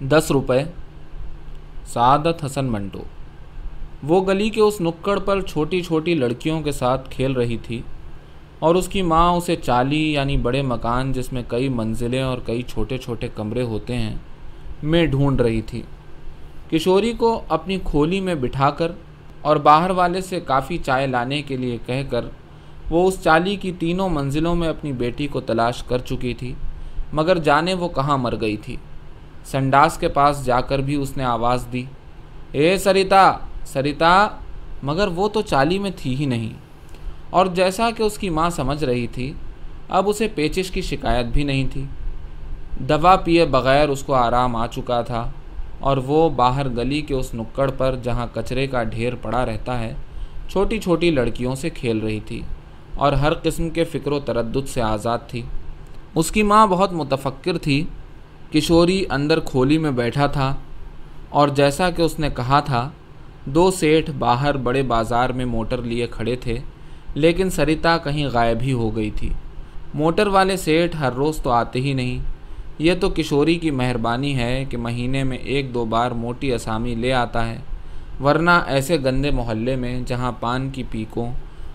دس روپے، سعادت حسن منٹو۔ وہ گلی کے اس نکڑ پر چھوٹی چھوٹی لڑکیوں کے ساتھ کھیل رہی تھی اور اس کی ماں اسے چالی یعنی بڑے مکان جس میں کئی منزلیں اور کئی چھوٹے چھوٹے کمرے ہوتے ہیں میں ڈھونڈ رہی تھی۔ کشوری کو اپنی کھولی میں بٹھا کر اور باہر والے سے کافی چائے لانے کے لیے کہہ کر وہ اس چالی کی تینوں منزلوں میں اپنی بیٹی کو تلاش کر چکی تھی، مگر جانے وہ کہاں مر گئی تھی۔ سنڈاس کے پاس جا کر بھی اس نے آواز دی۔ اے سریتا سریتا، مگر وہ تو چالی میں تھی ہی نہیں۔ اور جیسا کہ اس کی ماں سمجھ رہی تھی، اب اسے پیچش کی شکایت بھی نہیں تھی۔ دوا پیے بغیر اس کو آرام آ چکا تھا، اور وہ باہر گلی کے اس نکڑ پر جہاں کچرے کا ڈھیر پڑا رہتا ہے، چھوٹی چھوٹی لڑکیوں سے کھیل رہی تھی۔ اور ہر قسم کے فکر و تردد سے آزاد تھی۔ اس کی ماں بہت متفکر تھی کشوری اندر کھولی میں بیٹھا تھا اور جیسا کہ اس نے کہا تھا، دو سیٹھ باہر بڑے بازار میں موٹر لیے کھڑے تھے، لیکن سریتا کہیں غائب ہی ہو گئی تھی۔ موٹر والے سیٹھ ہر روز تو آتے ہی نہیں۔ یہ تو کشوری کی مہربانی ہے کہ مہینے میں ایک دو بار موٹی اسامی لے آتا ہے، ورنہ ایسے گندے محلے میں جہاں پان کی پیکوں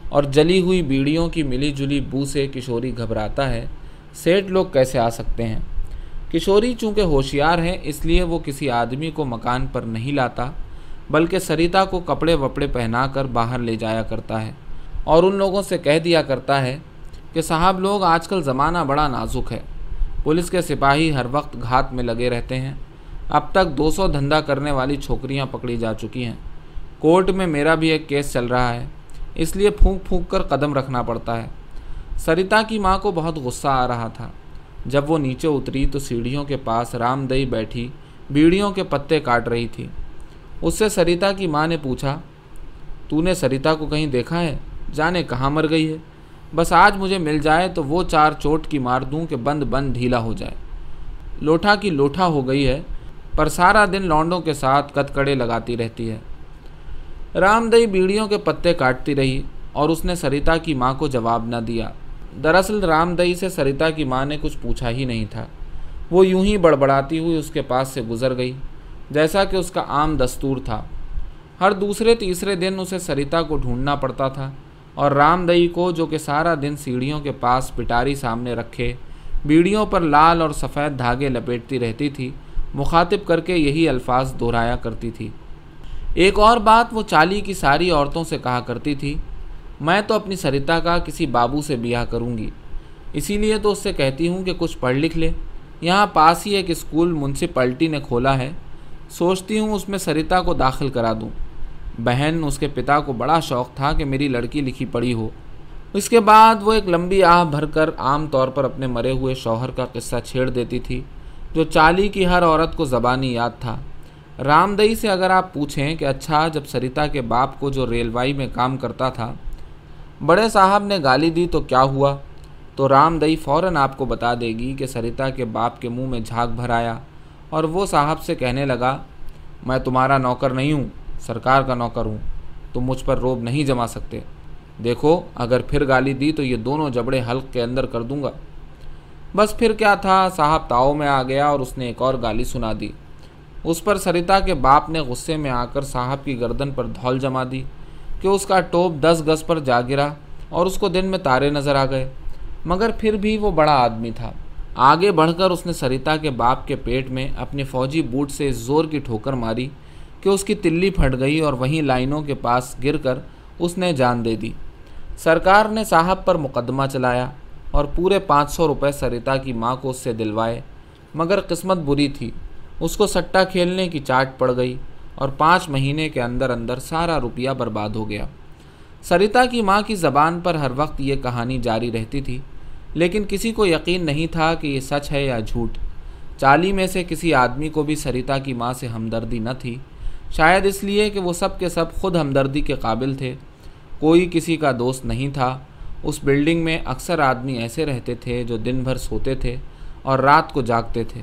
اور جلی ہوئی بیڑیوں کی ملی جلی بو سے کشوری گھبراتا ہے، سیٹھ لوگ کیسے آ سکتے ہیں؟ کشوری چونکہ ہوشیار ہے اس لیے وہ کسی آدمی کو مکان پر نہیں لاتا، بلکہ سریتا کو کپڑے وپڑے پہنا کر باہر لے جایا کرتا ہے۔ اور ان لوگوں سے کہہ دیا کرتا ہے کہ صاحب لوگ آج کل زمانہ بڑا نازک ہے۔ پولیس کے سپاہی ہر وقت گھات میں لگے رہتے ہیں۔ اب تک دو سو دھندا کرنے والی چھوکریاں پکڑی جا چکی ہیں۔ کورٹ میں میرا بھی ایک کیس چل رہا ہے، اس لیے پھونک پھونک کر قدم رکھنا پڑتا ہے۔ سریتا کی ماں کو بہت غصہ آ رہا تھا۔ جب وہ نیچے اتری تو سیڑھیوں کے پاس رام دئی بیٹھی، بیڑیوں کے پتے کاٹ رہی تھی۔ اس سے سریتا کی ماں نے پوچھا، تو نے سریتا کو کہیں دیکھا ہے؟ جانے کہاں مر گئی ہے؟ بس آج مجھے مل جائے تو وہ چار چوٹ کی مار دوں کہ بند بند ڈھیلا ہو جائے۔ لوٹھا کی لوٹھا ہو گئی ہے، پر سارا دن لونڈوں کے ساتھ کتکڑے لگاتی رہتی ہے۔ رام دئی بیڑیوں کے پتے کاٹتی رہی اور اس نے سریتا کی ماں کو جواب نہ دیا۔ دراصل رام دئی سے سریتا کی ماں نے کچھ پوچھا ہی نہیں تھا۔ وہ یوں ہی بڑبڑاتی ہوئی اس کے پاس سے گزر گئی، جیسا کہ اس کا عام دستور تھا۔ ہر دوسرے تیسرے دن اسے سریتا کو ڈھونڈنا پڑتا تھا اور رام دئی کو جو کہ سارا دن سیڑھیوں کے پاس پٹاری سامنے رکھے، بیڑیوں پر لال اور سفید دھاگے لپیٹتی رہتی تھی، مخاطب کر کے یہی الفاظ دہرایا کرتی تھی۔ ایک اور بات وہ چالی کی ساری عورتوں سے کہا کرتی تھی میں تو اپنی سریتا کا کسی بابو سے بیاہ کروں گی۔ اسی لیے تو اس سے کہتی ہوں کہ کچھ پڑھ لکھ لے۔ یہاں پاس ہی ایک اسکول منسپلٹی نے کھولا ہے۔ سوچتی ہوں اس میں سریتا کو داخل کرا دوں۔ بہن، اس کے پتا کو بڑا شوق تھا کہ میری لڑکی لکھی پڑھی ہو۔ اس کے بعد وہ ایک لمبی آہ بھر کر عام طور پر اپنے مرے ہوئے شوہر کا قصہ چھیڑ دیتی تھی، جو چالی کی ہر عورت کو زبانی یاد تھا۔ رام دئی سے اگر آپ پوچھیں کہ اچھا جب سریتا کے باپ کو جو ریلوائی میں کام کرتا تھا بڑے صاحب نے گالی دی تو کیا ہوا؟ تو رام دئی فوراً آپ کو بتا دے گی کہ سریتا کے باپ کے منہ میں جھاگ بھر آیا اور وہ صاحب سے کہنے لگا، میں تمہارا نوکر نہیں ہوں، سرکار کا نوکر ہوں، تم مجھ پر روب نہیں جما سکتے۔ دیکھو، اگر پھر گالی دی تو یہ دونوں جبڑے حلق کے اندر کر دوں گا۔ بس پھر کیا تھا، صاحب تاؤ میں آ گیا اور اس نے ایک اور گالی سنا دی۔ اس پر سریتا کے باپ نے غصے میں آ کر صاحب کی گردن پر دھول جما دی۔ کہ اس کا ٹوپ دس گز پر جا گرا اور اس کو دن میں تارے نظر آ گئے۔ مگر پھر بھی وہ بڑا آدمی تھا۔ آگے بڑھ کر اس نے سریتا کے باپ کے پیٹ میں اپنے فوجی بوٹ سے زور کی ٹھوکر ماری کہ اس کی تلی پھٹ گئی اور وہیں لائنوں کے پاس گر کر اس نے جان دے دی۔ سرکار نے صاحب پر مقدمہ چلایا اور پورے پانچ سو روپے سریتا کی ماں کو اس سے دلوائے، مگر قسمت بری تھی۔ اس کو سٹا کھیلنے کی چاٹ پڑ گئی۔ اور پانچ مہینے کے اندر اندر سارا روپیہ برباد ہو گیا۔ سریتا کی ماں کی زبان پر ہر وقت یہ کہانی جاری رہتی تھی، لیکن کسی کو یقین نہیں تھا کہ یہ سچ ہے یا جھوٹ۔ چالی میں سے کسی آدمی کو بھی سریتا کی ماں سے ہمدردی نہ تھی۔ شاید اس لیے کہ وہ سب کے سب خود ہمدردی کے قابل تھے۔ کوئی کسی کا دوست نہیں تھا۔ اس بلڈنگ میں اکثر آدمی ایسے رہتے تھے جو دن بھر سوتے تھے اور رات کو جاگتے تھے۔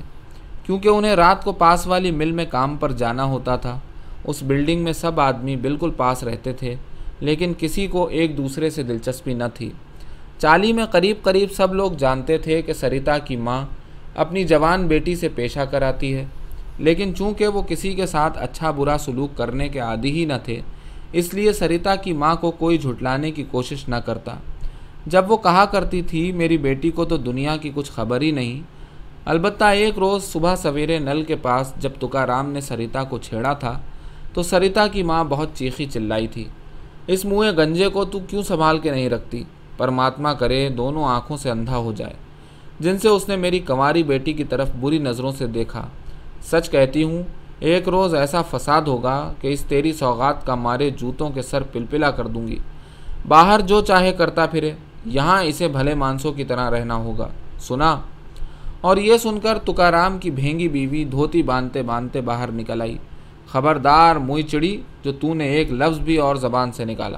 کیونکہ انہیں رات کو پاس والی مل میں کام پر جانا ہوتا تھا۔ اس بلڈنگ میں سب آدمی بالکل پاس رہتے تھے، لیکن کسی کو ایک دوسرے سے دلچسپی نہ تھی۔ چالی میں قریب قریب سب لوگ جانتے تھے کہ سریتا کی ماں اپنی جوان بیٹی سے پیشہ کراتی ہے، لیکن چونکہ وہ کسی کے ساتھ اچھا برا سلوک کرنے کے عادی ہی نہ تھے، اس لیے سریتا کی ماں کو کوئی جھٹلانے کی کوشش نہ کرتا۔ جب وہ کہا کرتی تھی، میری بیٹی کو تو دنیا کی کچھ خبر ہی نہیں البتہ ایک روز صبح سویرے نل کے پاس جب تکا رام نے سریتا کو چھیڑا تھا، تو سریتا کی ماں بہت چیخی چلائی تھی۔ اس منہ گنجے کو تو کیوں سنبھال کے نہیں رکھتی؟ پرماتما کرے، دونوں آنکھوں سے اندھا ہو جائے۔ جن سے اس نے میری کنواری بیٹی کی طرف بری نظروں سے دیکھا۔ سچ کہتی ہوں، ایک روز ایسا فساد ہوگا کہ اس تیری سوغات کا مارے جوتوں کے سر پلپلا کر دوں گی۔ باہر جو چاہے کرتا پھرے، یہاں اسے بھلے مانسوں کی طرح رہنا ہوگا۔ سنا۔ اور یہ سن کر تکارام کی بھینگی بیوی دھوتی باندھتے باندھتے باہر نکل آئی۔ خبردار موئی چڑی جو تو نے ایک لفظ بھی اور زبان سے نکالا۔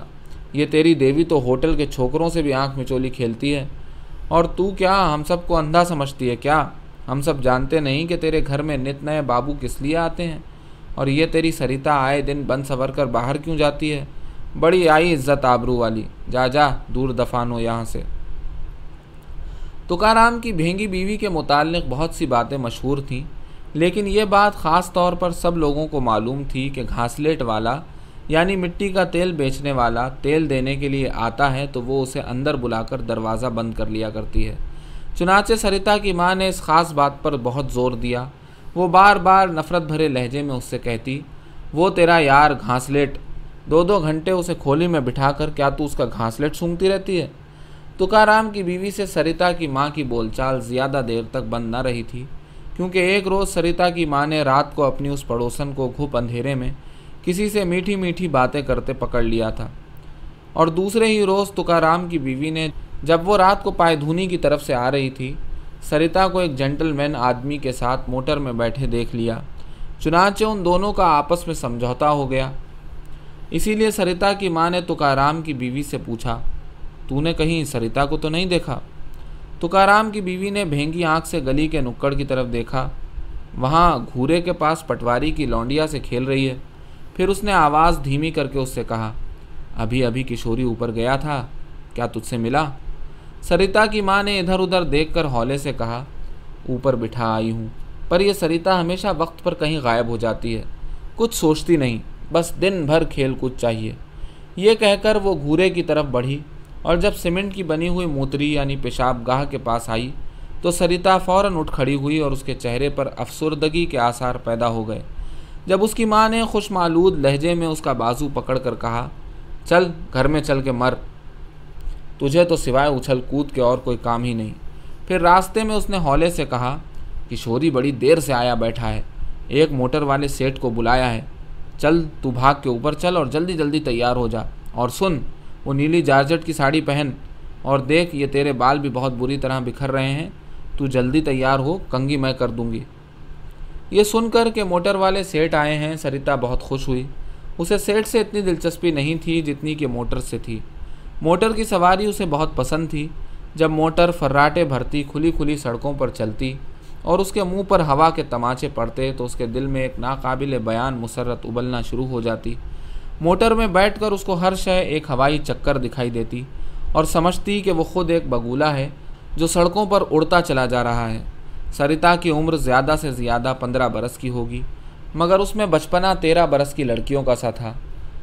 یہ تیری دیوی تو ہوٹل کے چھوکروں سے بھی آنکھ مچولی کھیلتی ہے۔ اور تو کیا ہم سب کو اندھا سمجھتی ہے کیا؟ ہم سب جانتے نہیں کہ تیرے گھر میں نت نئے بابو کس لیے آتے ہیں۔ اور یہ تیری سریتا آئے دن بند سور کر باہر کیوں جاتی ہے؟ بڑی آئی عزت آبرو والی۔ جا جا دور دفانو یہاں سے۔ تکارام کی بھینگی بیوی کے متعلق بہت سی باتیں مشہور تھیں، لیکن یہ بات خاص طور پر سب لوگوں کو معلوم تھی کہ گھاسلیٹ والا یعنی مٹی کا تیل بیچنے والا، تیل دینے کے لیے آتا ہے تو وہ اسے اندر بلا کر دروازہ بند کر لیا کرتی ہے۔ چنانچہ سریتا کی ماں نے اس خاص بات پر بہت زور دیا۔ وہ بار بار نفرت بھرے لہجے میں اس سے کہتی، وہ تیرا یار گھاسلیٹ، دو دو گھنٹے اسے کھولی میں بٹھا کر، کیا تو اس کا گھاسلیٹ سونگتی رہتی ہے؟ تکارام کی بیوی سے سریتا کی ماں کی بول چال زیادہ دیر تک بند نہ رہی تھی، کیونکہ ایک روز سریتا کی ماں نے رات کو اپنی اس پڑوسن کو گھپ اندھیرے میں کسی سے میٹھی میٹھی باتیں کرتے پکڑ لیا تھا۔ اور دوسرے ہی روز تکارام کی بیوی نے جب وہ رات کو پائے دھونی کی طرف سے آ رہی تھی، سریتا کو ایک جنٹل مین آدمی کے ساتھ موٹر میں بیٹھے دیکھ لیا۔ چنانچہ ان دونوں کا آپس میں سمجھوتا ہو گیا۔ اسی لیے سریتا کی ماں نے تکارام کی بیوی سے پوچھا تو نے کہیں سریتا کو تو نہیں دیکھا؟ تکارام کی بیوی نے بھینگی آنکھ سے گلی کے نکڑ کی طرف دیکھا۔ وہاں گھورے کے پاس پٹواری کی لونڈیا سے کھیل رہی ہے۔ پھر اس نے آواز دھیمی کر کے اس سے کہا، ابھی ابھی کشوری اوپر گیا تھا، کیا تجھ سے ملا؟ سریتا کی ماں نے ادھر ادھر دیکھ کر ہولے سے کہا، اوپر بٹھا آئی ہوں، پر یہ سریتا ہمیشہ وقت پر کہیں غائب ہو جاتی ہے۔ کچھ سوچتی نہیں، بس دن بھر کھیل کود چاہیے۔ یہ کہہ کر وہ گھورے کی طرف بڑھی۔ اور جب سیمنٹ کی بنی ہوئی موتری یعنی پیشاب گاہ کے پاس آئی تو سریتا فوراً اٹھ کھڑی ہوئی اور اس کے چہرے پر افسردگی کے آثار پیدا ہو گئے۔ جب اس کی ماں نے خوش معلود لہجے میں اس کا بازو پکڑ کر کہا، چل، گھر میں چل کے مر۔ تجھے تو سوائے اچھل کود کے اور کوئی کام ہی نہیں پھر راستے میں اس نے ہولے سے کہا کشوری بڑی دیر سے آیا بیٹھا ہے۔ ایک موٹر والے سیٹ کو بلایا ہے۔ چل، تو بھاگ کے اوپر چل اور جلدی جلدی تیار ہو جا۔ اور سن وہ نیلی جارجٹ کی ساڑی پہن اور دیکھ یہ تیرے بال بھی بہت بری طرح بکھر رہے ہیں، تو جلدی تیار ہو، کنگھی میں کر دوں گی۔ یہ سن کر کہ موٹر والے سیٹ آئے ہیں، سریتا بہت خوش ہوئی۔ اسے سیٹ سے اتنی دلچسپی نہیں تھی جتنی کہ موٹر سے تھی۔ موٹر کی سواری اسے بہت پسند تھی۔ جب موٹر فراٹے بھرتی کھلی کھلی سڑکوں پر چلتی اور اس کے منہ پر ہوا کے تماچے پڑتے تو اس کے دل میں ایک ناقابل بیان مسرت ابلنا شروع ہو جاتی۔ موٹر میں بیٹھ کر اس کو ہر شے ایک ہوائی چکر دکھائی دیتی اور سمجھتی کہ وہ خود ایک بگولا ہے جو سڑکوں پر اڑتا چلا جا رہا ہے۔ سریتا کی عمر زیادہ سے زیادہ پندرہ برس کی ہوگی، مگر اس میں بچپنا تیرہ برس کی لڑکیوں کا سا تھا۔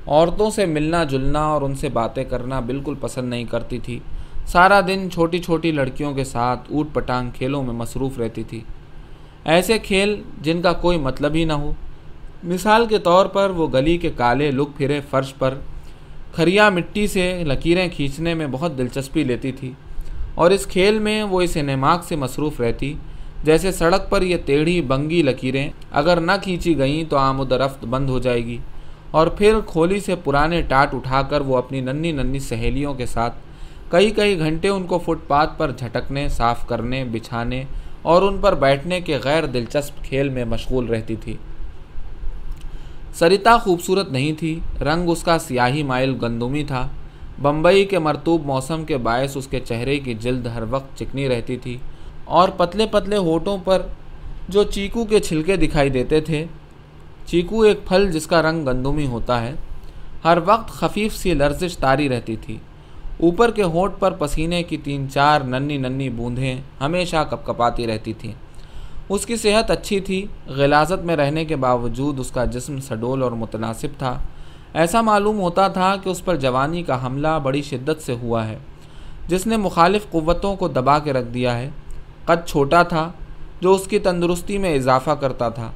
عورتوں سے ملنا جلنا اور ان سے باتیں کرنا بالکل پسند نہیں کرتی تھی۔ سارا دن چھوٹی چھوٹی لڑکیوں کے ساتھ اوٹ پٹانگ کھیلوں میں مصروف رہتی تھی۔ ایسے کھیل جن کا کوئی مطلب ہی نہ ہو مثال کے طور پر وہ گلی کے کالے لک پھرے فرش پر، کھریا مٹی سے لکیریں کھینچنے میں بہت دلچسپی لیتی تھی، اور اس کھیل میں وہ اس نماغ سے مصروف رہتی، جیسے سڑک پر یہ ٹیڑھی بنگی لکیریں اگر نہ کھینچی گئیں تو آمد و رفت بند ہو جائے گی۔ اور پھر کھولی سے پرانے ٹاٹ اٹھا کر وہ اپنی ننی ننی سہیلیوں کے ساتھ کئی کئی گھنٹے ان کو فٹ پاتھ پر جھٹکنے، صاف کرنے، بچھانے اور ان پر بیٹھنے کے غیر دلچسپ کھیل میں مشغول رہتی تھی۔ سریتا خوبصورت نہیں تھی، رنگ اس کا سیاہی مائل گندمی تھا۔ بمبئی کے مرتوب موسم کے باعث اس کے چہرے کی جلد ہر وقت چکنی رہتی تھی۔ اور پتلے پتلے ہوٹوں پر جو چیکو کے چھلکے دکھائی دیتے تھے، چیکو ایک پھل جس کا رنگ گندمی ہوتا ہے۔ ہر وقت خفیف سی لرزش تاری رہتی تھی۔ اوپر کے ہونٹ پر پسینے کی تین چار ننی ننی بوندھیں ہمیشہ کپ کپاتی رہتی تھیں۔ اس کی صحت اچھی تھی، غلازت میں رہنے کے باوجود اس کا جسم سڈول اور متناسب تھا۔ ایسا معلوم ہوتا تھا کہ اس پر جوانی کا حملہ بڑی شدت سے ہوا ہے۔ جس نے مخالف قوتوں کو دبا کے رکھ دیا ہے۔ قد چھوٹا تھا، جو اس کی تندرستی میں اضافہ کرتا تھا۔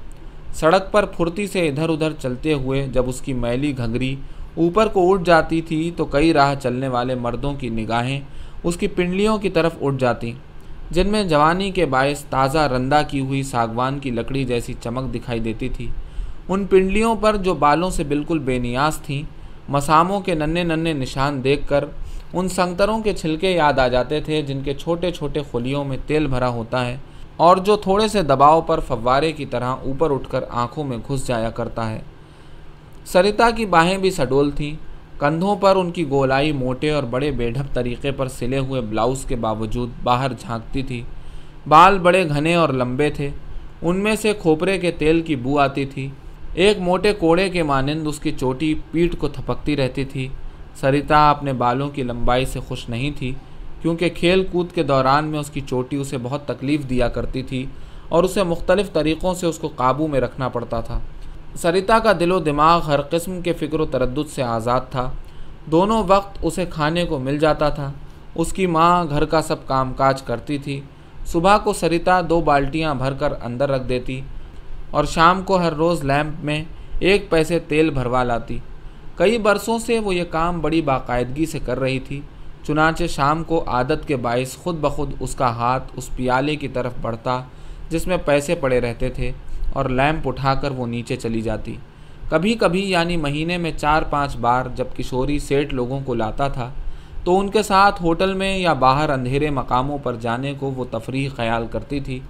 سڑک پر پھرتی سے ادھر ادھر چلتے ہوئے جب اس کی میلی گھگری اوپر کو اٹھ جاتی تھی تو کئی راہ چلنے والے مردوں کی نگاہیں اس کی پنڈلیوں کی طرف اٹھ جاتی۔ جن میں جوانی کے باعث تازہ رندہ کی ہوئی ساگوان کی لکڑی جیسی چمک دکھائی دیتی تھی۔ ان پنڈلیوں پر جو بالوں سے بالکل بے نیاز تھیں، مساموں کے ننے ننے نشان دیکھ کر ان سنگتروں کے چھلکے یاد آ جاتے تھے جن کے چھوٹے چھوٹے خلیوں میں تیل بھرا ہوتا ہے اور جو تھوڑے سے دباؤ پر فوارے کی طرح اوپر اٹھ کر آنکھوں میں گھس جایا کرتا ہے۔ سریتا کی باہیں بھی سڈول تھیں۔ کندھوں پر ان کی گولائی موٹے اور بڑے بے ڈھب طریقے پر سلے ہوئے بلاؤز کے باوجود باہر جھانکتی تھی۔ بال بڑے گھنے اور لمبے تھے۔ ان میں سے کھوپرے کے تیل کی بو آتی تھی۔ ایک موٹے کوڑے کے مانند اس کی چوٹی پیٹھ کو تھپکتی رہتی تھی۔ سریتا اپنے بالوں کی لمبائی سے خوش نہیں تھی، کیونکہ کھیل کود کے دوران میں اس کی چوٹی اسے بہت تکلیف دیا کرتی تھی اور اسے مختلف طریقوں سے اس کو قابو میں رکھنا پڑتا تھا۔ سریتا کا دل و دماغ ہر قسم کے فکر و تردد سے آزاد تھا۔ دونوں وقت اسے کھانے کو مل جاتا تھا۔ اس کی ماں گھر کا سب کام کاج کرتی تھی۔ صبح کو سریتا دو بالٹیاں بھر کر اندر رکھ دیتی اور شام کو ہر روز لیمپ میں ایک پیسے تیل بھروا لاتی۔ کئی برسوں سے وہ یہ کام بڑی باقاعدگی سے کر رہی تھی۔ چنانچہ شام کو عادت کے باعث خود بخود اس کا ہاتھ اس پیالے کی طرف بڑھتا جس میں پیسے پڑے رہتے تھے۔ اور لیمپ اٹھا کر وہ نیچے چلی جاتی۔ کبھی کبھی یعنی مہینے میں چار پانچ بار جب کشوری سیٹ لوگوں کو لاتا تھا، تو ان کے ساتھ ہوٹل میں یا باہر اندھیرے مقاموں پر جانے کو وہ تفریح خیال کرتی تھی۔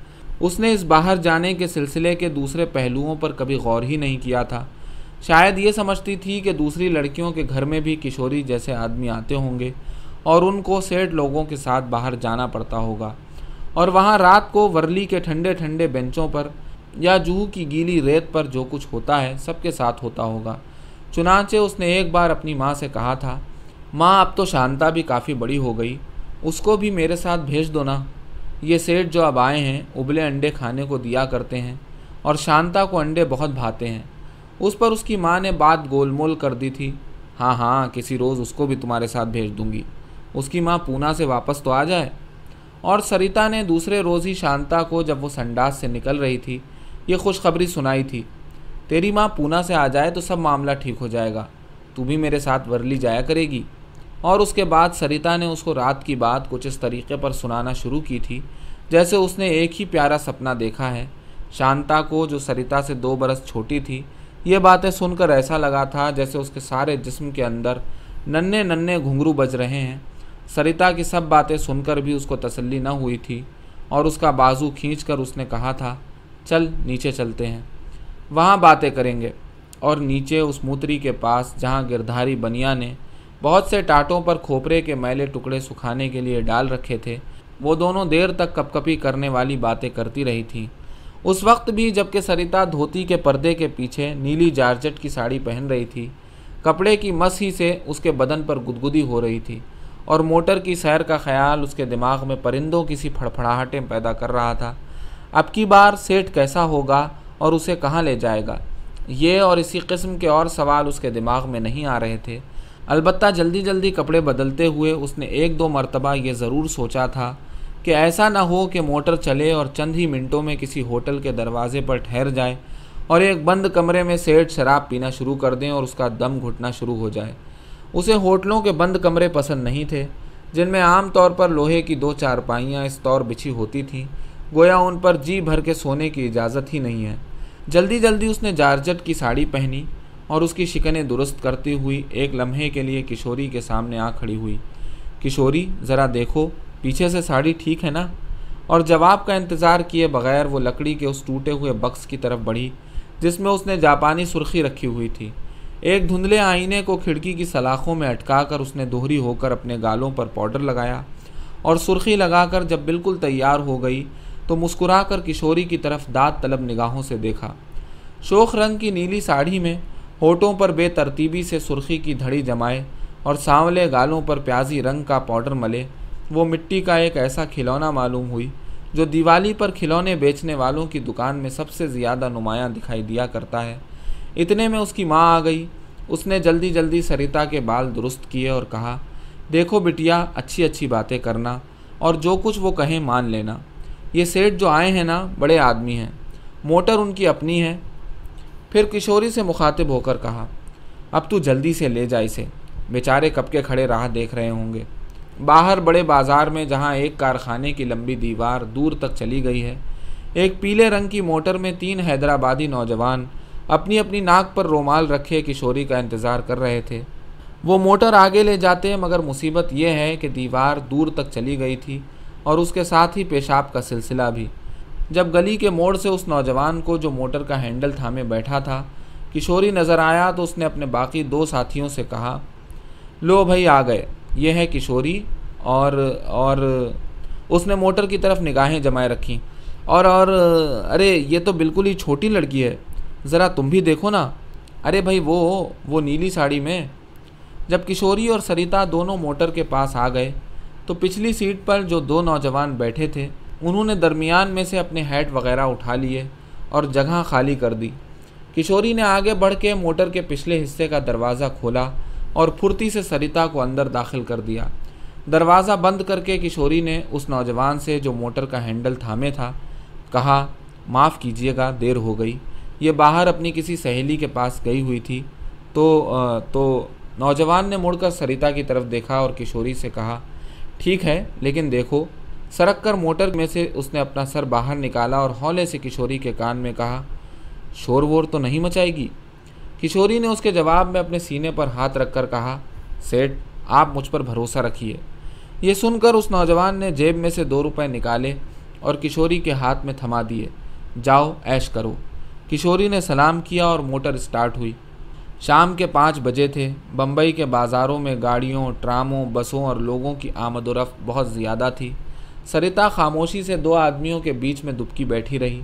اس نے اس باہر جانے کے سلسلے کے دوسرے پہلوؤں پر کبھی غور ہی نہیں کیا تھا۔ شاید یہ سمجھتی تھی کہ دوسری لڑکیوں کے گھر میں بھی کشوری جیسے آدمی آتے ہوں گے اور ان کو سیٹ لوگوں کے ساتھ باہر جانا پڑتا ہوگا۔ اور وہاں رات کو ورلی کے ٹھنڈے ٹھنڈے بینچوں پر یا جوہو کی گیلی ریت پر جو کچھ ہوتا ہے، سب کے ساتھ ہوتا ہوگا۔ چنانچہ اس نے ایک بار اپنی ماں سے کہا تھا، ماں، اب تو شانتا بھی کافی بڑی ہو گئی، اس کو بھی میرے ساتھ بھیج دو نا۔ یہ سیٹ جو اب آئے ہیں، ابلے انڈے کھانے کو دیا کرتے ہیں اور شانتا کو انڈے بہت بھاتے ہیں۔ اس پر اس کی ماں نے بات گول مول کر دی تھی ہاں ہاں کسی روز اس کو بھی تمہارے ساتھ بھیج دوں گی۔ اس کی ماں پونا سے واپس تو آ جائے اور سریتا نے دوسرے روز ہی شانتا کو جب وہ سنڈاس سے نکل رہی تھی یہ خوشخبری سنائی تھی۔ تیری ماں پونا سے آ جائے تو سب معاملہ ٹھیک ہو جائے گا۔ تو بھی میرے ساتھ ورلی جایا کرے گی۔ اور اس کے بعد سریتا نے اس کو رات کی بات کچھ اس طریقے پر سنانا شروع کی تھی، جیسے اس نے ایک ہی پیارا سپنا دیکھا ہے۔ شانتا کو جو سریتا سے دو برس چھوٹی تھی، یہ باتیں سن کر ایسا لگا تھا جیسے اس کے سارے جسم کے اندر ننے ننے گھنگرو بج رہے ہیں۔ سریتا کی سب باتیں سن کر بھی اس کو تسلی نہ ہوئی تھی اور اس کا بازو کھینچ کر اس نے کہا تھا چل نیچے چلتے ہیں۔ وہاں باتیں کریں گے۔ اور نیچے اس موتری کے پاس جہاں گردھاری بنیا نے بہت سے ٹاٹوں پر کھوپرے کے میلے ٹکڑے سکھانے کے لیے ڈال رکھے تھے، وہ دونوں دیر تک کپ کپی کرنے والی باتیں کرتی رہی تھیں۔ اس وقت بھی جبکہ سریتا دھوتی کے پردے کے پیچھے نیلی جارجٹ کی ساڑی پہن رہی تھی، کپڑے کی مس ہی سے اس کے بدن پر گدگدی ہو رہی تھی اور موٹر کی سیر کا خیال اس کے دماغ میں پرندوں کی سی پھڑپھڑاہٹیں پیدا کر رہا تھا۔ اب کی بار سیٹ کیسا ہوگا اور اسے کہاں لے جائے گا؟ یہ اور اسی قسم کے اور سوال اس کے دماغ میں نہیں آ رہے تھے۔ البتہ جلدی جلدی کپڑے بدلتے ہوئے اس نے ایک دو مرتبہ یہ ضرور سوچا تھا کہ ایسا نہ ہو کہ موٹر چلے اور چند ہی منٹوں میں کسی ہوٹل کے دروازے پر ٹھہر جائے اور ایک بند کمرے میں سیٹ شراب پینا شروع کر دیں اور اس کا دم گھٹنا شروع ہو جائے۔ اسے ہوٹلوں کے بند کمرے پسند نہیں تھے، جن میں عام طور پر لوہے کی دو چارپائیاں اس طور بچھی ہوتی تھیں۔ گویا ان پر جی بھر کے سونے کی اجازت ہی نہیں ہے۔ جلدی جلدی اس نے جارجٹ کی ساڑی پہنی اور اس کی شکنیں درست کرتی ہوئی ایک لمحے کے لیے کشوری کے سامنے آ کھڑی ہوئی۔ کشوری، ذرا دیکھو، پیچھے سے ساڑی ٹھیک ہے نا؟ اور جواب کا انتظار کیے بغیر وہ لکڑی کے اس ٹوٹے ہوئے بکس کی طرف بڑھی، جس میں اس نے جاپانی سرخی رکھی ہوئی تھی۔ ایک دھندلے آئینے کو کھڑکی کی سلاخوں میں اٹکا کر اس نے دوہری ہو کر اپنے گالوں پر پاؤڈر لگایا اور سرخی لگا کر جب بالکل تیار ہو گئی تو مسکرا کر کشوری کی طرف داد طلب نگاہوں سے دیکھا۔ شوخ رنگ کی نیلی ساڑھی میں ہوٹوں پر بے ترتیبی سے سرخی کی دھڑی جمائے اور سانولے گالوں پر پیازی رنگ کا پاؤڈر ملے، وہ مٹی کا ایک ایسا کھلونا معلوم ہوئی جو دیوالی پر کھلونے بیچنے والوں کی دکان میں سب سے زیادہ نمایاں دکھائی دیا کرتا ہے۔ اتنے میں اس کی ماں آ گئی۔ اس نے جلدی جلدی سریتا کے بال درست کیے اور کہا، دیکھو بٹیا، اچھی اچھی باتیں کرنا اور جو کچھ وہ کہیں مان لینا۔ یہ سیٹھ جو آئے ہیں نا، بڑے آدمی ہیں۔ موٹر ان کی اپنی ہے۔ پھر کشوری سے مخاطب ہو کر کہا، اب تو جلدی سے لے جا اسے۔ بیچارے کب کے کھڑے راہ دیکھ رہے ہوں گے۔ باہر بڑے بازار میں جہاں ایک کارخانے کی لمبی دیوار دور تک چلی گئی ہے، ایک پیلے رنگ کی موٹر میں تین حیدرآبادی نوجوان اپنی اپنی ناک پر رومال رکھے کشوری کا انتظار کر رہے تھے۔ وہ موٹر آگے لے جاتے، مگر مصیبت یہ ہے کہ دیوار دور تک چلی گئی تھی۔ اور اس کے ساتھ ہی پیشاب کا سلسلہ بھی۔ جب گلی کے موڑ سے اس نوجوان کو جو موٹر کا ہینڈل تھامے بیٹھا تھا، کشوری نظر آیا تو اس نے اپنے باقی دو ساتھیوں سے کہا، لو بھائی، آ گئے۔ یہ ہے کشوری اور اور اس نے موٹر کی طرف نگاہیں جمائے رکھیں۔ اور اور، ارے، یہ تو بالکل ہی چھوٹی لڑکی ہے۔ ذرا تم بھی دیکھو نا۔ ارے بھائی، وہ وہ نیلی ساڑی میں۔ جب کشوری اور سریتا دونوں موٹر کے پاس آ گئے تو پچھلی سیٹ پر جو دو نوجوان بیٹھے تھے، انہوں نے درمیان میں سے اپنے ہیٹ وغیرہ اٹھا لیے اور جگہ خالی کر دی۔ کشوری نے آگے بڑھ کے موٹر کے پچھلے حصے کا دروازہ کھولا اور پھرتی سے سریتا کو اندر داخل کر دیا۔ دروازہ بند کر کے کشوری نے اس نوجوان سے جو موٹر کا ہینڈل تھامے تھا، کہا، معاف کیجیے گا، دیر ہو گئی۔ یہ باہر اپنی کسی سہیلی کے پاس گئی ہوئی تھی۔ تو تو نوجوان نے مڑ کر سریتا کی طرف دیکھا اور کشوری سے کہا ٹھیک ہے، لیکن دیکھو سرک کر موٹر میں سے اس نے اپنا سر باہر نکالا اور ہولے سے کشوری کے کان میں کہا، شور وور تو نہیں مچائے گی۔ کشوری نے اس کے جواب میں اپنے سینے پر ہاتھ رکھ کر کہا سیٹ آپ مجھ پر بھروسہ رکھیے۔ یہ سن کر اس نوجوان نے جیب میں سے دو روپے نکالے اور کشوری کے ہاتھ میں تھما دیے۔ جاؤ ایش کرو۔ کشوری نے سلام کیا اور موٹر اسٹارٹ ہوئی۔ شام کے پانچ بجے تھے، بمبئی کے بازاروں میں گاڑیوں، ٹراموں، بسوں اور لوگوں کی آمد و رفت بہت زیادہ تھی۔ سریتا خاموشی سے دو آدمیوں کے بیچ میں دبکی بیٹھی رہی۔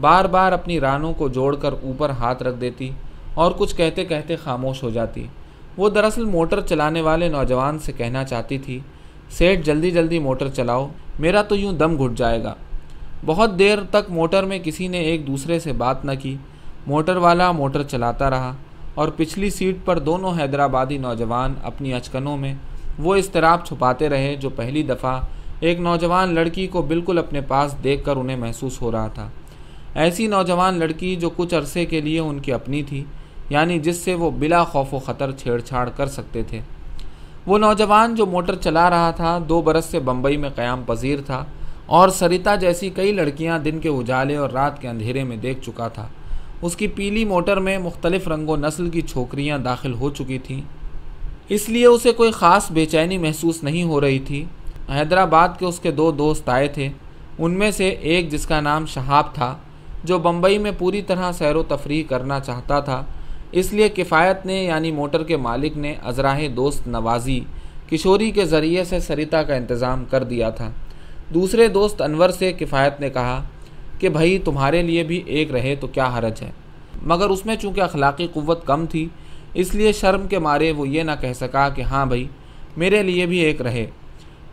بار بار اپنی رانوں کو جوڑ کر اوپر ہاتھ رکھ دیتی اور کچھ کہتے کہتے خاموش ہو جاتی۔ وہ دراصل موٹر چلانے والے نوجوان سے کہنا چاہتی تھی سیٹ جلدی جلدی موٹر چلاؤ، میرا تو یوں دم گھٹ جائے گا۔ بہت دیر تک موٹر میں کسی نے ایک دوسرے سے بات نہ کی۔ موٹر والا موٹر چلاتا رہا۔ اور پچھلی سیٹ پر دونوں حیدرآبادی نوجوان اپنی اچکنوں میں وہ اضطراب چھپاتے رہے جو پہلی دفعہ ایک نوجوان لڑکی کو بالکل اپنے پاس دیکھ کر انہیں محسوس ہو رہا تھا۔ ایسی نوجوان لڑکی جو کچھ عرصے کے لیے ان کی اپنی تھی یعنی جس سے وہ بلا خوف و خطر چھیڑ چھاڑ کر سکتے تھے۔ وہ نوجوان جو موٹر چلا رہا تھا، دو برس سے بمبئی میں قیام پذیر تھا اور سریتا جیسی کئی لڑکیاں دن کے اجالے اور رات کے اندھیرے میں دیکھ چکا تھا۔ اس کی پیلی موٹر میں مختلف رنگ و نسل کی چھوکریاں داخل ہو چکی تھیں۔ اس لیے اسے کوئی خاص بے چینی محسوس نہیں ہو رہی تھی۔ حیدرآباد کے اس کے دو دوست آئے تھے۔ ان میں سے ایک جس کا نام شہاب تھا، جو بمبئی میں پوری طرح سیر و تفریح کرنا چاہتا تھا۔ اس لیے کفایت نے یعنی موٹر کے مالک نے، ازراہ دوست نوازی کشوری کے ذریعے سے سریتا کا انتظام کر دیا تھا۔ دوسرے دوست انور سے کفایت نے کہا کہ بھائی تمہارے لیے بھی ایک رہے تو کیا حرج ہے؟ مگر اس میں چونکہ اخلاقی قوت کم تھی، اس لیے شرم کے مارے وہ یہ نہ کہہ سکا کہ ہاں بھائی، میرے لیے بھی ایک رہے۔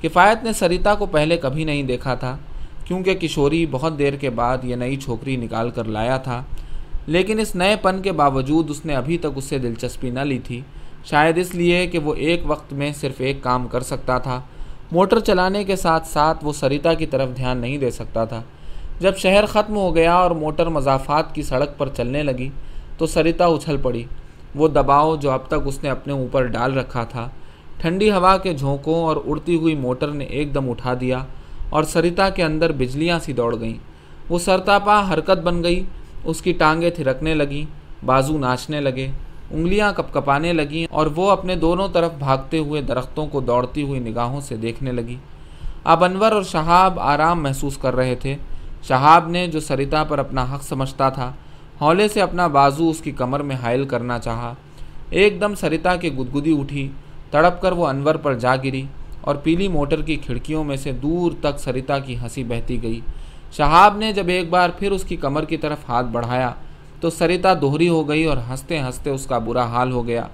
کفایت نے سریتا کو پہلے کبھی نہیں دیکھا تھا، کیونکہ کشوری بہت دیر کے بعد یہ نئی چھوکری نکال کر لایا تھا۔ لیکن اس نئے پن کے باوجود اس نے ابھی تک اس سے دلچسپی نہ لی تھی۔ شاید اس لیے کہ وہ ایک وقت میں صرف ایک کام کر سکتا تھا۔ موٹر چلانے کے ساتھ ساتھ وہ سریتا کی طرف دھیان نہیں دے سکتا تھا۔ جب شہر ختم ہو گیا اور موٹر مضافات کی سڑک پر چلنے لگی تو سریتا اچھل پڑی۔ وہ دباؤ جو اب تک اس نے اپنے اوپر ڈال رکھا تھا، ٹھنڈی ہوا کے جھونکوں اور اڑتی ہوئی موٹر نے ایک دم اٹھا دیا اور سریتا کے اندر بجلیاں سی دوڑ گئیں۔ وہ سرتاپا حرکت بن گئی، اس کی ٹانگیں تھرکنے لگیں، بازو ناچنے لگے، انگلیاں کپ کپانے لگیں اور وہ اپنے دونوں طرف بھاگتے ہوئے درختوں کو دوڑتی ہوئی نگاہوں سے دیکھنے لگی۔ اب انور اور شہاب آرام محسوس کر رہے تھے۔ شہاب نے جو سریتا پر اپنا حق سمجھتا تھا ہولے سے اپنا بازو اس کی کمر میں حائل کرنا چاہا۔ ایک دم سریتا کی گدگدی اٹھی، تڑپ کر وہ انور پر جا گری اور پیلی موٹر کی کھڑکیوں میں سے دور تک سریتا کی ہنسی بہتی گئی۔ شہاب نے جب ایک بار پھر اس کی کمر کی طرف ہاتھ بڑھایا، تو سریتا دوہری ہو گئی اور ہنستے ہنستے اس کا برا حال ہو گیا۔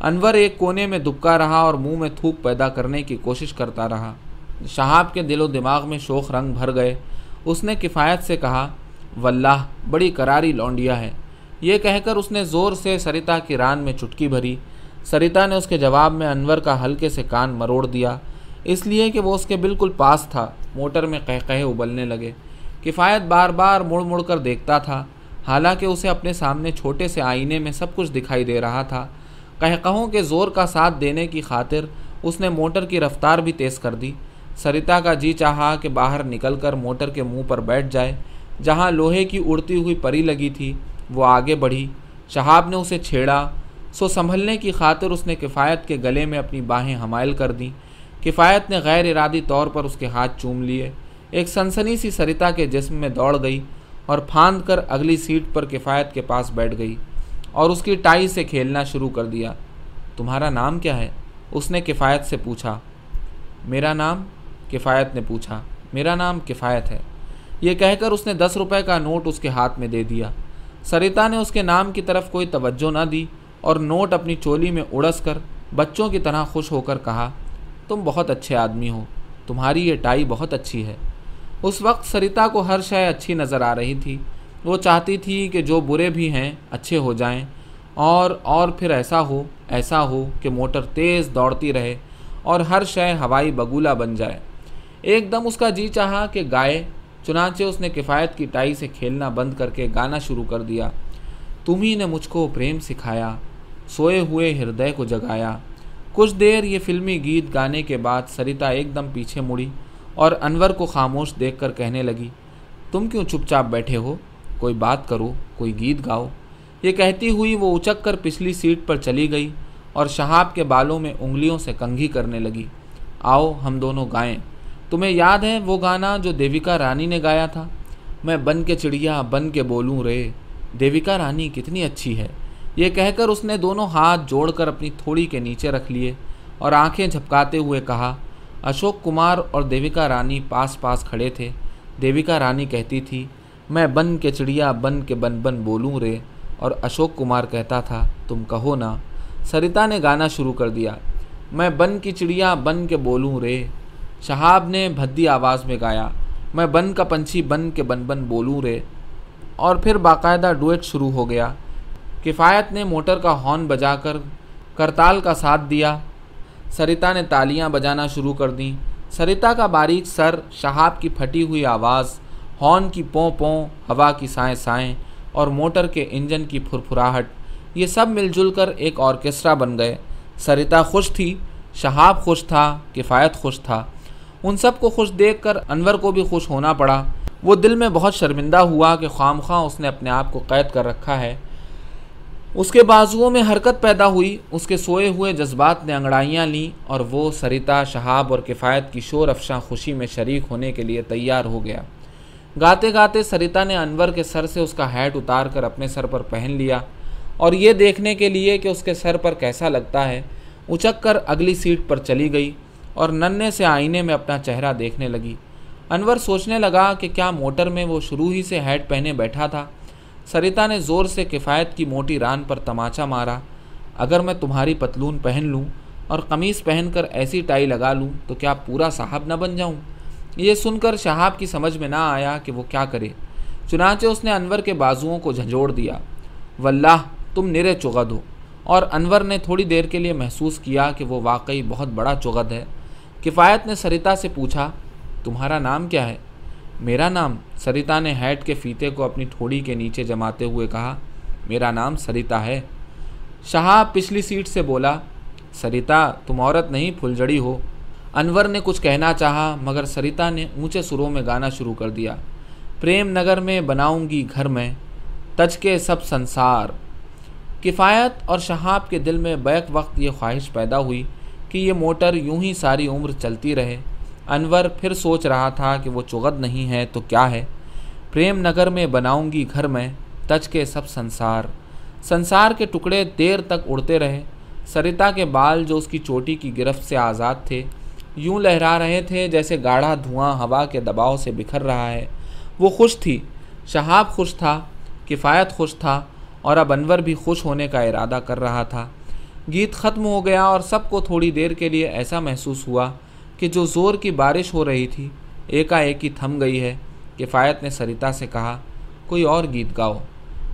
انور ایک کونے میں دبکا رہا اور منہ میں تھوک پیدا کرنے کی کوشش کرتا رہا۔ شہاب کے دل و دماغ میں شوخ رنگ بھر گئے۔ اس نے کفایت سے کہا، واللہ، بڑی کراری لونڈیا ہے۔ یہ کہہ کر اس نے زور سے سریتا کی ران میں چٹکی بھری۔ سریتا نے اس کے جواب میں انور کا ہلکے سے کان مروڑ دیا۔ اس لیے کہ وہ اس کے بالکل پاس تھا۔ موٹر میں کہہ کہے ابلنے لگے۔ کفایت بار بار مڑ مڑ کر دیکھتا تھا۔ حالانکہ اسے اپنے سامنے چھوٹے سے آئینے میں سب کچھ دکھائی دے رہا تھا۔ کہوں کے زور کا ساتھ دینے کی خاطر اس نے موٹر کی رفتار بھی تیز کر دی۔ سریتا کا جی چاہا کہ باہر نکل کر موٹر کے منہ پر بیٹھ جائے۔ جہاں لوہے کی اڑتی ہوئی پری لگی تھی، وہ آگے بڑھی۔ شہاب نے اسے چھیڑا۔ سو سنبھلنے کی خاطر اس نے کفایت کے گلے میں اپنی باہیں حمائل کر دیں۔ کفایت نے غیر ارادی طور پر اس کے ہاتھ چوم لیے۔ ایک سنسنی سی سریتا کے جسم میں دوڑ گئی اور پھاند کر اگلی سیٹ پر کفایت کے پاس بیٹھ گئی اور اس کی ٹائی سے کھیلنا شروع کر دیا۔ تمہارا نام کیا ہے؟ اس نے کفایت سے پوچھا۔ میرا نام کفایت نے پوچھا، میرا نام کفایت ہے؟ یہ کہہ کر اس نے دس روپے کا نوٹ اس کے ہاتھ میں دے دیا۔ سریتا نے اس کے نام کی طرف کوئی توجہ نہ دی اور نوٹ اپنی چولی میں اڑس کر بچوں کی طرح خوش ہو کر کہا، تم بہت اچھے آدمی ہو، تمہاری یہ ٹائی بہت اچھی ہے۔ اس وقت سریتا کو ہر شے اچھی نظر آ رہی تھی۔ وہ چاہتی تھی کہ جو برے بھی ہیں اچھے ہو جائیں، اور اور پھر ایسا ہو ایسا ہو کہ موٹر تیز دوڑتی رہے اور ہر شے ہوائی بگولا بن جائے۔ ایک دم اس کا جی چاہا کہ گائے، چنانچہ اس نے کفایت کی ٹائی سے کھیلنا بند کر کے گانا شروع کر دیا۔ تمہیں نے مجھ کو پریم سکھایا، سوئے ہوئے ہردے کو جگایا۔ کچھ دیر یہ فلمی گیت گانے کے بعد سریتا ایک دم پیچھے مڑی اور انور کو خاموش دیکھ کر کہنے لگی، تم کیوں چپ چاپ بیٹھے ہو؟ کوئی بات کرو، کوئی گیت گاؤ۔ یہ کہتی ہوئی وہ اچک کر پچھلی سیٹ پر چلی گئی اور شہاب کے بالوں میں انگلیوں سے کنگھی کرنے لگی۔ آؤ، ہم دونوں گائیں۔ تمہیں یاد ہے وہ گانا جو دیوکا رانی نے گایا تھا؟ میں بن کے چڑیا، بن کے بولوں رے۔ دیوکا رانی کتنی اچھی ہے۔ یہ کہہ کر اس نے دونوں ہاتھ جوڑ کر اپنی تھوڑی کے نیچے رکھ لیے اور آنکھیں جھپکاتے ہوئے کہا، اشوک کمار اور دیوکا رانی پاس پاس کھڑے تھے۔ دیوکا رانی کہتی تھی، میں بن کے چڑیا، بن کے بن بن بولوں رے۔ اور اشوک کمار کہتا تھا، تم کہو نا سریتا نے گانا شروع کر دیا، میں بن کی چڑیا، بن کے بولوں رے۔ شہاب نے بھدی آواز میں گایا، میں بن کا پنچھی بن کے بن بن بولوں رے. اور پھر باقاعدہ ڈویٹ شروع ہو گیا۔ کفایت نے موٹر کا ہارن بجا کر کرتال کا ساتھ دیا۔ سریتا نے تالیاں بجانا شروع کر دیں۔ سریتا کا باریک سر شہاب کی پھٹی ہوئی آواز، ہارن کی پوں پوں، ہوا کی سائیں سائیں، اور موٹر کے انجن کی پھرپھراہٹ، یہ سب مل جل کر ایک آرکیسٹرا بن گئے۔ سریتا خوش تھی، شہاب خوش تھا، کفایت خوش تھا۔ ان سب کو خوش دیکھ کر انور کو بھی خوش ہونا پڑا۔ وہ دل میں بہت شرمندہ ہوا کہ خام خواہ اس نے اپنے آپ کو قید کر رکھا ہے۔ اس کے بازوؤں میں حرکت پیدا ہوئی۔ اس کے سوئے ہوئے جذبات نے انگڑائیاں لیں اور وہ سریتا، شہاب اور کفایت کی شور افشاں خوشی میں شریک ہونے کے لیے تیار ہو گیا۔ گاتے گاتے سریتا نے انور کے سر سے اس کا ہیٹ اتار کر اپنے سر پر پہن لیا۔ اور یہ دیکھنے کے لیے کہ اس کے سر پر کیسا لگتا ہے۔ اچک کر اگلی سیٹ پر چلی گئی۔ اور ننے سے آئینے میں اپنا چہرہ دیکھنے لگی۔ انور سوچنے لگا کہ کیا موٹر میں وہ شروع ہی سے ہیٹ پہنے بیٹھا تھا۔ سریتا نے زور سے کفایت کی موٹی ران پر تماچا مارا۔ اگر میں تمہاری پتلون پہن لوں اور قمیص پہن کر ایسی ٹائی لگا لوں تو کیا پورا صاحب نہ بن جاؤں؟ یہ سن کر شہاب کی سمجھ میں نہ آیا کہ وہ کیا کرے۔ چنانچہ اس نے انور کے بازوؤں کو جھنجھوڑ دیا۔ واللہ، تم نرے چغد ہو۔ اور انور نے تھوڑی دیر کے لیے محسوس کیا کہ وہ واقعی بہت بڑا چغد ہے۔ کفایت نے سریتا سے پوچھا، تمہارا نام کیا ہے؟ میرا نام سریتا نے ہیٹ کے فیتے کو اپنی تھوڑی کے نیچے جماتے ہوئے کہا، میرا نام سریتا ہے۔ شہاب پچھلی سیٹ سے بولا، سریتا، تم عورت نہیں، پھلجڑی ہو۔ انور نے کچھ کہنا چاہا، مگر سریتا نے اونچے سروں میں گانا شروع کر دیا۔ پریم نگر میں بناؤں گی گھر میں تج کے سب سنسار۔ کفایت اور شہاب کے دل میں بیک وقت یہ خواہش پیدا ہوئی کہ یہ موٹر یوں ہی ساری عمر چلتی رہے۔ انور پھر سوچ رہا تھا کہ وہ چغد نہیں ہے تو کیا ہے۔ پریم نگر میں بناؤں گی گھر میں تج کے سب سنسار۔ سنسار کے ٹکڑے دیر تک اڑتے رہے۔ سریتا کے بال جو اس کی چوٹی کی گرفت سے آزاد تھے، یوں لہرا رہے تھے جیسے گاڑھا دھواں ہوا کے دباؤ سے بکھر رہا ہے۔ وہ خوش تھی، شہاب خوش تھا، کفایت خوش تھا اور اب انور بھی خوش ہونے کا ارادہ کر رہا تھا۔ گیت ختم ہو گیا اور سب کو تھوڑی دیر کے لیے ایسا محسوس ہوا کہ جو زور کی بارش ہو رہی تھی ایک ایک ہی تھم گئی ہے۔ کفایت نے سریتا سے کہا، کوئی اور گیت گاؤ۔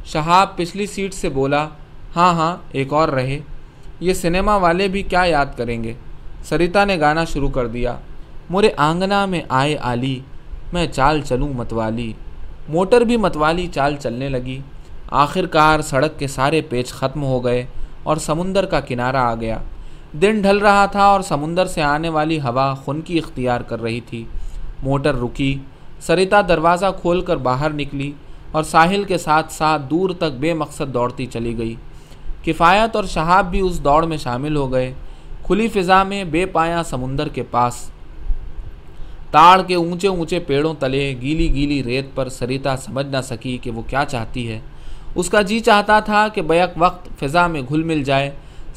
شہاب پچھلی سیٹ سے بولا ہاں ہاں ایک اور رہے۔ یہ سنیما والے بھی کیا یاد کریں گے؟ سریتا نے گانا شروع کر دیا۔ مورے آنگنا میں آئے آلی، میں چال چلوں متوالی۔ موٹر بھی متوالی چال چلنے لگی۔ آخر کار سڑک کے سارے پیچ ختم ہو گئے۔ اور سمندر کا کنارہ آ گیا۔ دن ڈھل رہا تھا اور سمندر سے آنے والی ہوا خن کی اختیار کر رہی تھی۔ موٹر رکی، سریتا دروازہ کھول کر باہر نکلی اور ساحل کے ساتھ ساتھ دور تک بے مقصد دوڑتی چلی گئی۔ کفایت اور شہاب بھی اس دوڑ میں شامل ہو گئے۔ کھلی فضا میں بے پایا سمندر کے پاس۔ تاڑ کے اونچے اونچے پیڑوں تلے گیلی گیلی ریت پر سریتا سمجھ نہ سکی کہ وہ کیا چاہتی ہے۔ اس کا جی چاہتا تھا کہ بیک وقت فضا میں گھل مل جائے،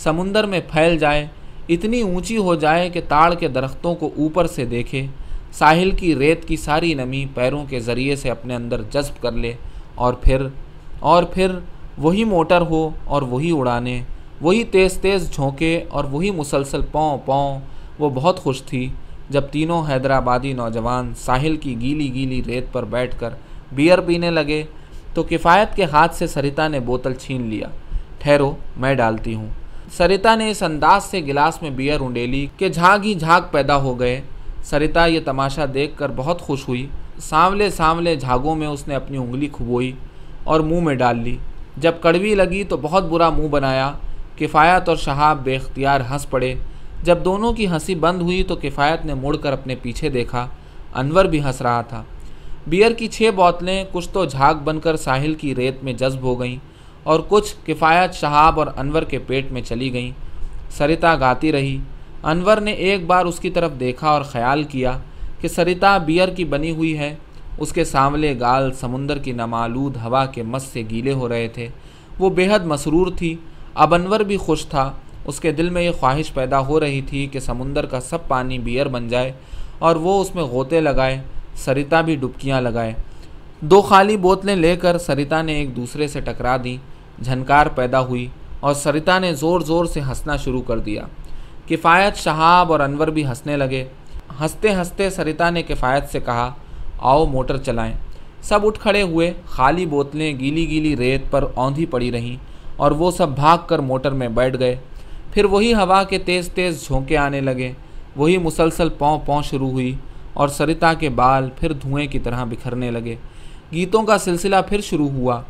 سمندر میں پھیل جائے، اتنی اونچی ہو جائے کہ تاڑ کے درختوں کو اوپر سے دیکھے، ساحل کی ریت کی ساری نمی پیروں کے ذریعے سے اپنے اندر جذب کر لے، اور پھر اور پھر وہی موٹر ہو اور وہی اڑانے، وہی تیز تیز جھونکے اور وہی مسلسل پاؤں پاؤں۔ وہ بہت خوش تھی جب تینوں حیدرآبادی نوجوان ساحل کی گیلی گیلی ریت پر بیٹھ کر بیئر پینے لگے۔ تو کفایت کے ہاتھ سے سریتا نے بوتل چھین لیا۔ ٹھہرو، میں ڈالتی ہوں۔ سریتا نے اس انداز سے گلاس میں بیئر انڈیلی کہ جھاگ ہی جھاگ پیدا ہو گئے۔ سریتا یہ تماشا دیکھ کر بہت خوش ہوئی۔ سانولے سانولے جھاگوں میں اس نے اپنی انگلی کھبوئی اور منہ میں ڈال لی۔ جب کڑوی لگی تو بہت برا منہ بنایا۔ کفایت اور شہاب بے اختیار ہنس پڑے۔ جب دونوں کی ہنسی بند ہوئی تو کفایت نے مڑ کر اپنے پیچھے دیکھا۔ انور بھی ہنس رہا تھا۔ بیئر کی چھ بوتلیں کچھ تو جھاگ بن کر ساحل کی ریت میں جذب ہو گئیں اور کچھ کفایت شہاب اور انور کے پیٹ میں چلی گئیں۔ سریتا گاتی رہی۔ انور نے ایک بار اس کی طرف دیکھا اور خیال کیا کہ سریتا بیئر کی بنی ہوئی ہے۔ اس کے سانولے گال سمندر کی نمالود ہوا کے مس سے گیلے ہو رہے تھے۔ وہ بے حد مسرور تھی۔ اب انور بھی خوش تھا۔ اس کے دل میں یہ خواہش پیدا ہو رہی تھی کہ سمندر کا سب پانی بیئر بن جائے اور وہ اس میں غوطے لگائے۔ سریتا بھی ڈبکیاں لگائے۔ دو خالی بوتلیں لے کر سریتا نے ایک دوسرے سے ٹکرا دیں۔ جھنکار پیدا ہوئی اور سریتا نے زور زور سے ہنسنا شروع کر دیا۔ کفایت شہاب اور انور بھی ہنسنے لگے۔ ہنستے ہنستے سریتا نے کفایت سے کہا، آؤ موٹر چلائیں۔ سب اٹھ کھڑے ہوئے۔ خالی بوتلیں گیلی گیلی ریت پر اوندھی پڑی رہیں اور وہ سب بھاگ کر موٹر میں بیٹھ گئے۔ پھر وہی ہوا کے تیز تیز جھونکے آنے لگے۔ وہی مسلسل پاؤں پاؤں شروع ہوئی۔ اور سریتا کے بال پھر دھوئیں کی طرح بکھرنے لگے۔ گیتوں کا سلسلہ پھر شروع ہوا۔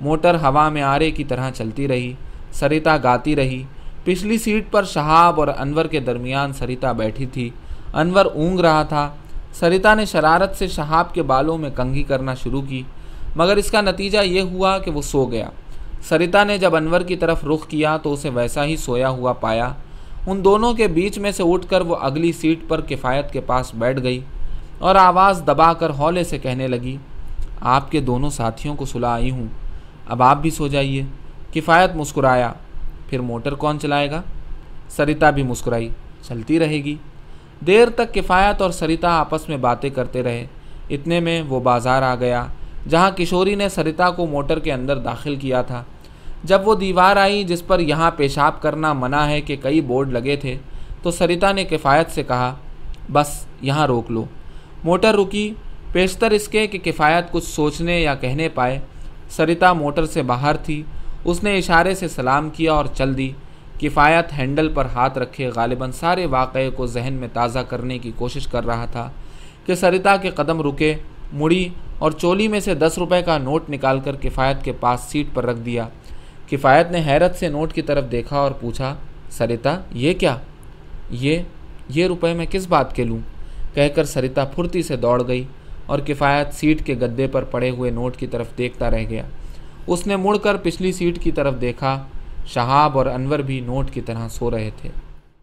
موٹر ہوا میں آرے کی طرح چلتی رہی۔ سریتا گاتی رہی۔ پچھلی سیٹ پر شہاب اور انور کے درمیان سریتا بیٹھی تھی۔ انور اونگ رہا تھا۔ سریتا نے شرارت سے شہاب کے بالوں میں کنگھی کرنا شروع کی، مگر اس کا نتیجہ یہ ہوا کہ وہ سو گیا۔ سریتا نے جب انور کی طرف رخ کیا تو اسے ویسا ہی سویا ہوا پایا۔ ان دونوں کے بیچ میں سے اٹھ کر وہ اگلی سیٹ پر کفایت کے پاس بیٹھ گئی اور آواز دبا کر ہولے سے کہنے لگی، آپ کے دونوں ساتھیوں کو سلا آئی ہوں، اب آپ بھی سو جائیے۔ کفایت مسکرایا، پھر موٹر کون چلائے گا؟ سریتا بھی مسکرائی، چلتی رہے گی۔ دیر تک کفایت اور سریتا آپس میں باتیں کرتے رہے۔ اتنے میں وہ بازار آ گیا، جہاں کشوری نے سریتا کو موٹر کے اندر داخل کیا تھا۔ جب وہ دیوار آئی جس پر یہاں پیشاب کرنا منع ہے کہ کئی بورڈ لگے تھے، تو سریتا نے کفایت سے کہا، بس، یہاں روک لو۔ موٹر رکی، پیشتر اس کے کہ کفایت کچھ سوچنے یا کہنے پائے۔ سریتا موٹر سے باہر تھی، اس نے اشارے سے سلام کیا اور چل دی۔ کفایت ہینڈل پر ہاتھ رکھے غالباً سارے واقعے کو ذہن میں تازہ کرنے کی کوشش کر رہا تھا کہ سریتا کے قدم رکے، مڑی اور چولی میں سے دس روپے کا نوٹ نکال کر کفایت کے پاس سیٹ پر رکھ دیا۔ کفایت نے حیرت سے نوٹ کی طرف دیکھا اور پوچھا، سریتا، یہ کیا؟ یہ یہ روپے میں کس بات کے لوں؟ کہہ کر سریتا پھرتی سے دوڑ گئی اور کفایت سیٹ کے گدے پر پڑے ہوئے نوٹ کی طرف دیکھتا رہ گیا۔ اس نے مڑ کر پچھلی سیٹ کی طرف دیکھا۔ شہاب اور انور بھی نوٹ کی طرح سو رہے تھے۔